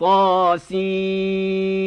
طاسين